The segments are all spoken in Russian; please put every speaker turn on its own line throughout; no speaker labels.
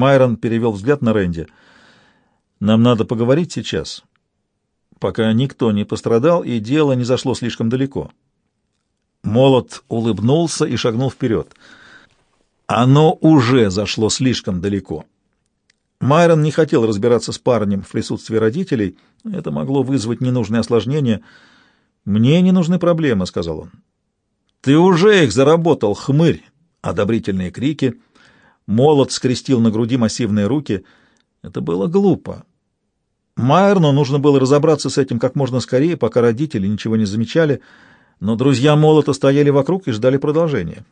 Майрон перевел взгляд на Рэнди. «Нам надо поговорить сейчас, пока никто не пострадал и дело не зашло слишком далеко». Молот улыбнулся и шагнул вперед. Оно уже зашло слишком далеко. Майрон не хотел разбираться с парнем в присутствии родителей. Это могло вызвать ненужные осложнения. «Мне не нужны проблемы», — сказал он. «Ты уже их заработал, хмырь!» — одобрительные крики. Молот скрестил на груди массивные руки. Это было глупо. Майерну нужно было разобраться с этим как можно скорее, пока родители ничего не замечали, но друзья Молота стояли вокруг и ждали продолжения.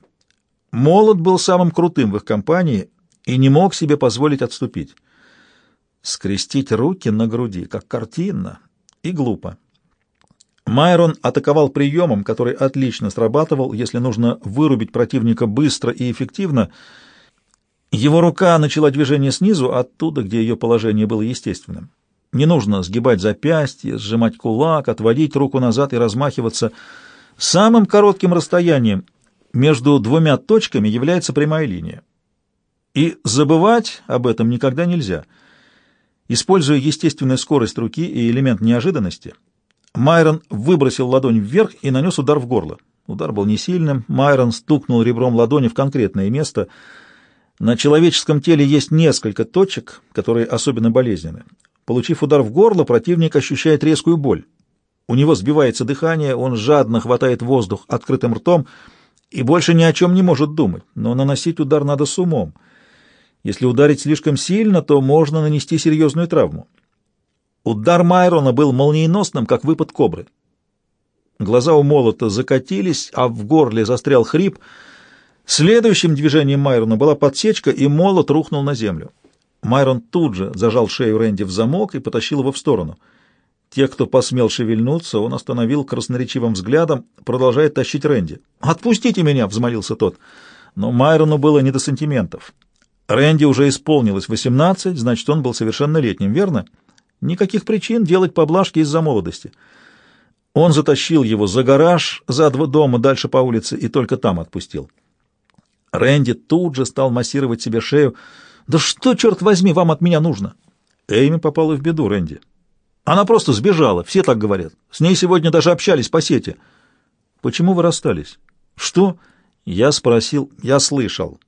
Молот был самым крутым в их компании и не мог себе позволить отступить. Скрестить руки на груди, как картинно, и глупо. Майрон атаковал приемом, который отлично срабатывал, если нужно вырубить противника быстро и эффективно. Его рука начала движение снизу, оттуда, где ее положение было естественным. Не нужно сгибать запястье, сжимать кулак, отводить руку назад и размахиваться. Самым коротким расстоянием между двумя точками является прямая линия. И забывать об этом никогда нельзя. Используя естественную скорость руки и элемент неожиданности — Майрон выбросил ладонь вверх и нанес удар в горло. Удар был не сильным. Майрон стукнул ребром ладони в конкретное место. На человеческом теле есть несколько точек, которые особенно болезненны. Получив удар в горло, противник ощущает резкую боль. У него сбивается дыхание, он жадно хватает воздух открытым ртом и больше ни о чем не может думать. Но наносить удар надо с умом. Если ударить слишком сильно, то можно нанести серьезную травму. Удар Майрона был молниеносным, как выпад кобры. Глаза у молота закатились, а в горле застрял хрип. Следующим движением Майрона была подсечка, и молот рухнул на землю. Майрон тут же зажал шею Рэнди в замок и потащил его в сторону. Те, кто посмел шевельнуться, он остановил красноречивым взглядом, продолжая тащить Рэнди. «Отпустите меня!» — взмолился тот. Но Майрону было не до сантиментов. Рэнди уже исполнилось восемнадцать, значит, он был совершеннолетним, верно? — Никаких причин делать поблажки из-за молодости. Он затащил его за гараж, за два дома, дальше по улице, и только там отпустил. Рэнди тут же стал массировать себе шею. «Да что, черт возьми, вам от меня нужно?» Эйми попала в беду, Рэнди. «Она просто сбежала, все так говорят. С ней сегодня даже общались по сети». «Почему вы расстались?» «Что?» Я спросил, я слышал.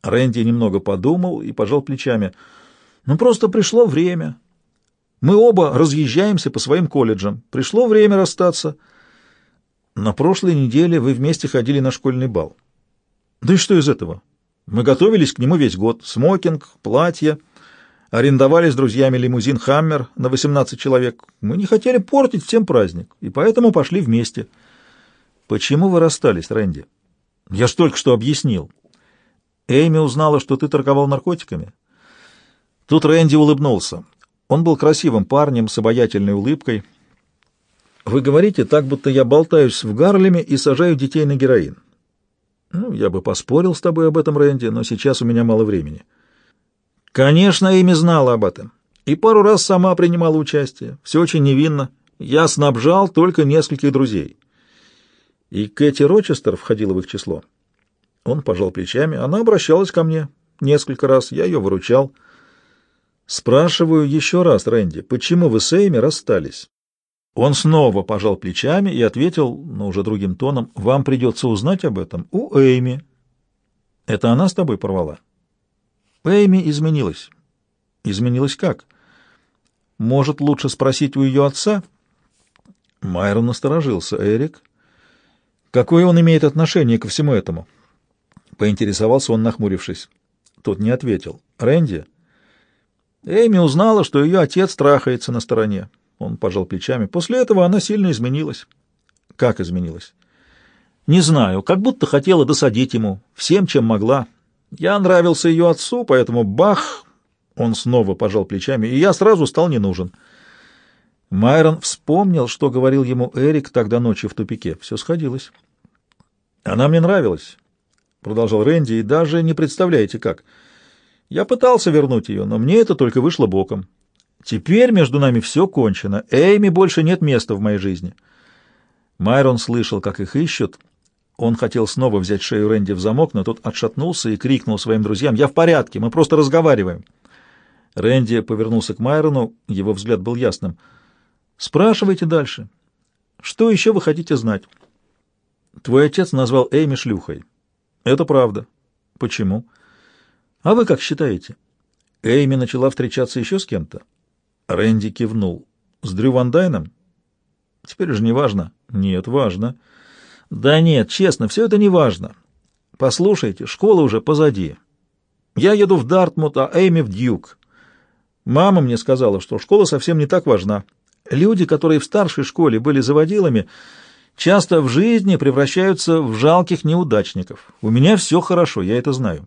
Рэнди немного подумал и пожал плечами. «Ну, просто пришло время. Мы оба разъезжаемся по своим колледжам. Пришло время расстаться. На прошлой неделе вы вместе ходили на школьный бал. Да и что из этого? Мы готовились к нему весь год. Смокинг, платье. Арендовали с друзьями лимузин «Хаммер» на 18 человек. Мы не хотели портить всем праздник, и поэтому пошли вместе. Почему вы расстались, Рэнди? Я ж только что объяснил. Эйми узнала, что ты торговал наркотиками. Тут Рэнди улыбнулся. Он был красивым парнем с обаятельной улыбкой. «Вы говорите так, будто я болтаюсь в Гарлеме и сажаю детей на героин». «Ну, я бы поспорил с тобой об этом, Рэнди, но сейчас у меня мало времени». Конечно, Эми знала об этом. И пару раз сама принимала участие. Все очень невинно. Я снабжал только нескольких друзей. И Кэти Рочестер входила в их число. Он пожал плечами. Она обращалась ко мне несколько раз. Я ее выручал. Спрашиваю еще раз, Рэнди, почему вы с Эйми расстались? Он снова пожал плечами и ответил, но уже другим тоном, вам придется узнать об этом у Эйми. Это она с тобой порвала? Эйми изменилась. Изменилась как? Может, лучше спросить у ее отца? Майрон насторожился. Эрик? Какое он имеет отношение ко всему этому? Поинтересовался он, нахмурившись. Тот не ответил. Рэнди? Эми узнала, что ее отец трахается на стороне. Он пожал плечами. После этого она сильно изменилась. Как изменилась? Не знаю, как будто хотела досадить ему всем, чем могла. Я нравился ее отцу, поэтому бах! Он снова пожал плечами, и я сразу стал не нужен. Майрон вспомнил, что говорил ему Эрик тогда ночью в тупике. Все сходилось. Она мне нравилась, продолжал Рэнди, и даже не представляете как. Я пытался вернуть ее, но мне это только вышло боком. Теперь между нами все кончено. Эйми больше нет места в моей жизни. Майрон слышал, как их ищут. Он хотел снова взять шею Рэнди в замок, но тот отшатнулся и крикнул своим друзьям «Я в порядке, мы просто разговариваем». Рэнди повернулся к Майрону, его взгляд был ясным. «Спрашивайте дальше. Что еще вы хотите знать?» «Твой отец назвал Эйми шлюхой». «Это правда». «Почему?» «А вы как считаете?» «Эйми начала встречаться еще с кем-то?» Рэнди кивнул. «С Дрю Ван Дайном?» «Теперь уже не важно». «Нет, важно». «Да нет, честно, все это не важно. Послушайте, школа уже позади. Я еду в Дартмут, а Эйми в Дьюк. Мама мне сказала, что школа совсем не так важна. Люди, которые в старшей школе были заводилами, часто в жизни превращаются в жалких неудачников. У меня все хорошо, я это знаю.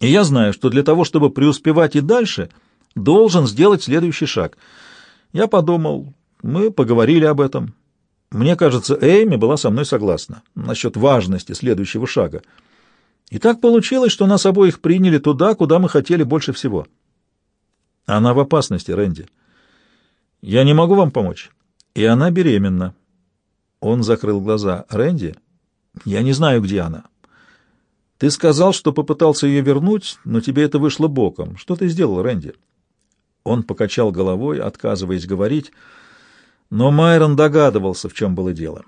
И я знаю, что для того, чтобы преуспевать и дальше, должен сделать следующий шаг. Я подумал, мы поговорили об этом. Мне кажется, Эйми была со мной согласна насчет важности следующего шага. И так получилось, что нас обоих приняли туда, куда мы хотели больше всего. Она в опасности, Рэнди. Я не могу вам помочь. И она беременна. Он закрыл глаза. Рэнди, я не знаю, где она. Ты сказал, что попытался ее вернуть, но тебе это вышло боком. Что ты сделал, Рэнди? Он покачал головой, отказываясь говорить, но Майрон догадывался, в чем было дело.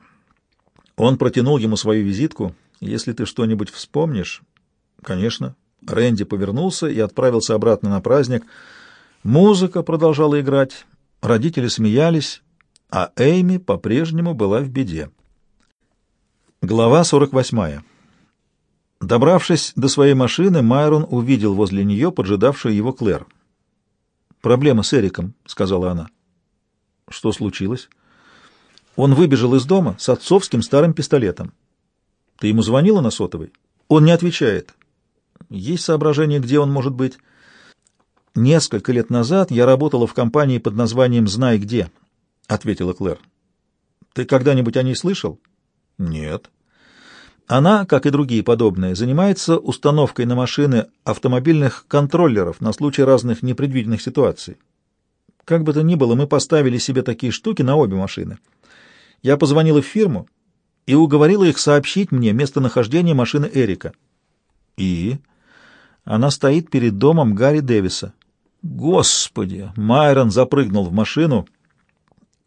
Он протянул ему свою визитку. «Если ты что-нибудь вспомнишь...» «Конечно». Рэнди повернулся и отправился обратно на праздник — Музыка продолжала играть, родители смеялись, а Эйми по-прежнему была в беде. Глава 48. Добравшись до своей машины, Майрон увидел возле нее поджидавшую его Клэр. «Проблема с Эриком», — сказала она. «Что случилось?» Он выбежал из дома с отцовским старым пистолетом. «Ты ему звонила на сотовый?» «Он не отвечает». «Есть соображение, где он может быть?» «Несколько лет назад я работала в компании под названием «Знай где», — ответила Клэр. «Ты когда-нибудь о ней слышал?» «Нет». Она, как и другие подобные, занимается установкой на машины автомобильных контроллеров на случай разных непредвиденных ситуаций. Как бы то ни было, мы поставили себе такие штуки на обе машины. Я позвонила в фирму и уговорила их сообщить мне местонахождение машины Эрика. И она стоит перед домом Гарри Дэвиса. Господи! Майрон запрыгнул в машину,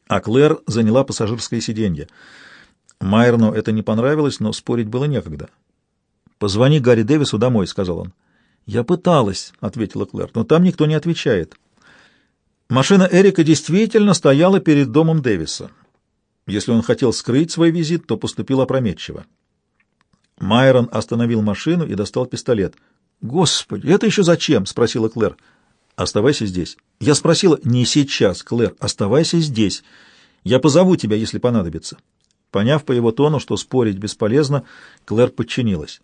а Клэр заняла пассажирское сиденье. Майрону это не понравилось, но спорить было некогда. «Позвони Гарри Дэвису домой», — сказал он. «Я пыталась», — ответила Клэр, — «но там никто не отвечает». Машина Эрика действительно стояла перед домом Дэвиса. Если он хотел скрыть свой визит, то поступил опрометчиво. Майрон остановил машину и достал пистолет. «Господи, это еще зачем?» — спросила Клэр. Оставайся здесь. Я спросила, не сейчас, Клэр, оставайся здесь. Я позову тебя, если понадобится. Поняв по его тону, что спорить бесполезно, Клэр подчинилась.